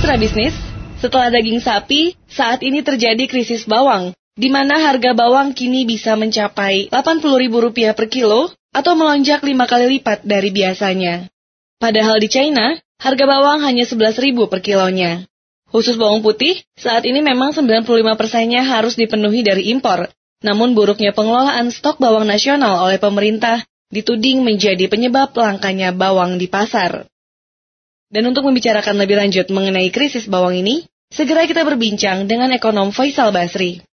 Mitra bisnis, setelah daging sapi, saat ini terjadi krisis bawang, di mana harga bawang kini bisa mencapai Rp80.000 per kilo atau melonjak lima kali lipat dari biasanya. Padahal di China, harga bawang hanya Rp11.000 per kilonya. Khusus bawang putih, saat ini memang 95 persennya harus dipenuhi dari impor. Namun buruknya pengelolaan stok bawang nasional oleh pemerintah dituding menjadi penyebab langkanya bawang di pasar. Dan untuk membicarakan lebih lanjut mengenai krisis bawang ini, segera kita berbincang dengan ekonom Faisal Basri.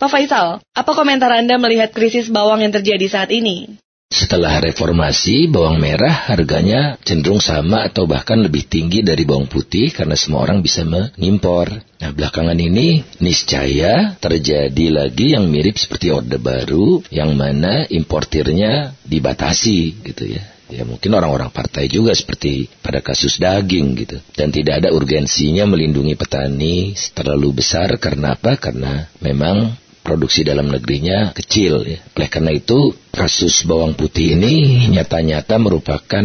Pak Faisal, apa komentar Anda melihat krisis bawang yang terjadi saat ini? Setelah reformasi, bawang merah harganya cenderung sama atau bahkan lebih tinggi dari bawang putih karena semua orang bisa mengimpor. Nah, belakangan ini niscaya terjadi lagi yang mirip seperti Orde Baru yang mana importirnya dibatasi gitu ya. Ya mungkin orang-orang partai juga seperti pada kasus daging gitu. Dan tidak ada urgensinya melindungi petani terlalu besar karena apa? Karena memang produksi dalam negerinya kecil ya. Oleh karena itu kasus bawang putih ini nyata-nyata merupakan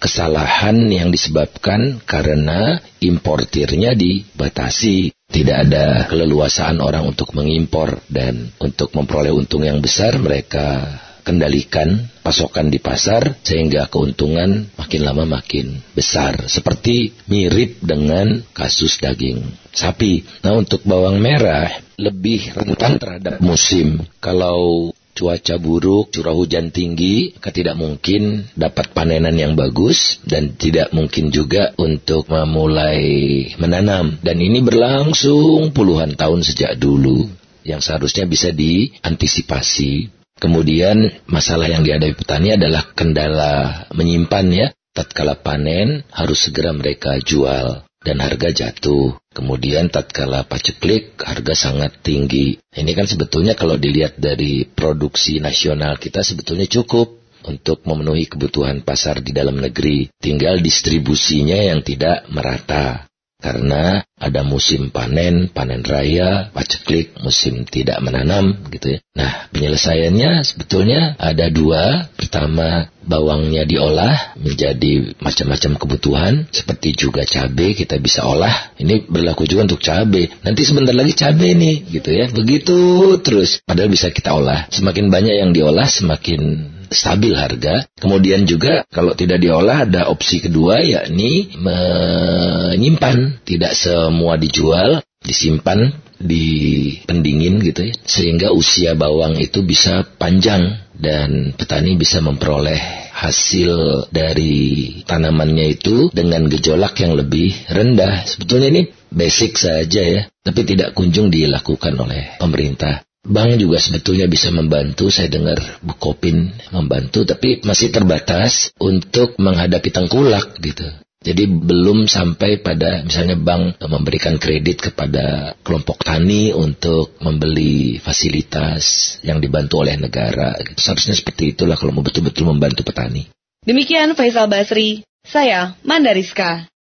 kesalahan yang disebabkan karena importirnya dibatasi. Tidak ada keleluasaan orang untuk mengimpor dan untuk memperoleh untung yang besar mereka kendalikan pasokan di pasar sehingga keuntungan makin lama makin besar. Seperti mirip dengan kasus daging sapi. Nah untuk bawang merah lebih rentan terhadap musim. Kalau cuaca buruk, curah hujan tinggi, tidak mungkin dapat panenan yang bagus dan tidak mungkin juga untuk memulai menanam. Dan ini berlangsung puluhan tahun sejak dulu yang seharusnya bisa diantisipasi Kemudian masalah yang dihadapi petani adalah kendala menyimpan ya. Tatkala panen harus segera mereka jual dan harga jatuh. Kemudian tatkala paceklik harga sangat tinggi. Ini kan sebetulnya kalau dilihat dari produksi nasional kita sebetulnya cukup untuk memenuhi kebutuhan pasar di dalam negeri. Tinggal distribusinya yang tidak merata. Karena ada musim panen, panen raya, paceklik, musim tidak menanam gitu ya. Nah, penyelesaiannya sebetulnya ada dua. Pertama, bawangnya diolah menjadi macam-macam kebutuhan seperti juga cabai kita bisa olah. Ini berlaku juga untuk cabai. Nanti sebentar lagi cabai nih gitu ya. Begitu terus padahal bisa kita olah. Semakin banyak yang diolah semakin stabil harga. Kemudian juga kalau tidak diolah ada opsi kedua yakni menyimpan, tidak semua dijual, disimpan di pendingin gitu ya. Sehingga usia bawang itu bisa panjang dan petani bisa memperoleh hasil dari tanamannya itu dengan gejolak yang lebih rendah. Sebetulnya ini basic saja ya, tapi tidak kunjung dilakukan oleh pemerintah. Bank juga sebetulnya bisa membantu, saya dengar Bukopin membantu, tapi masih terbatas untuk menghadapi tengkulak gitu. Jadi belum sampai pada misalnya bank memberikan kredit kepada kelompok tani untuk membeli fasilitas yang dibantu oleh negara. Gitu. Seharusnya seperti itulah kalau mau betul-betul membantu petani. Demikian Faisal Basri, saya Mandariska.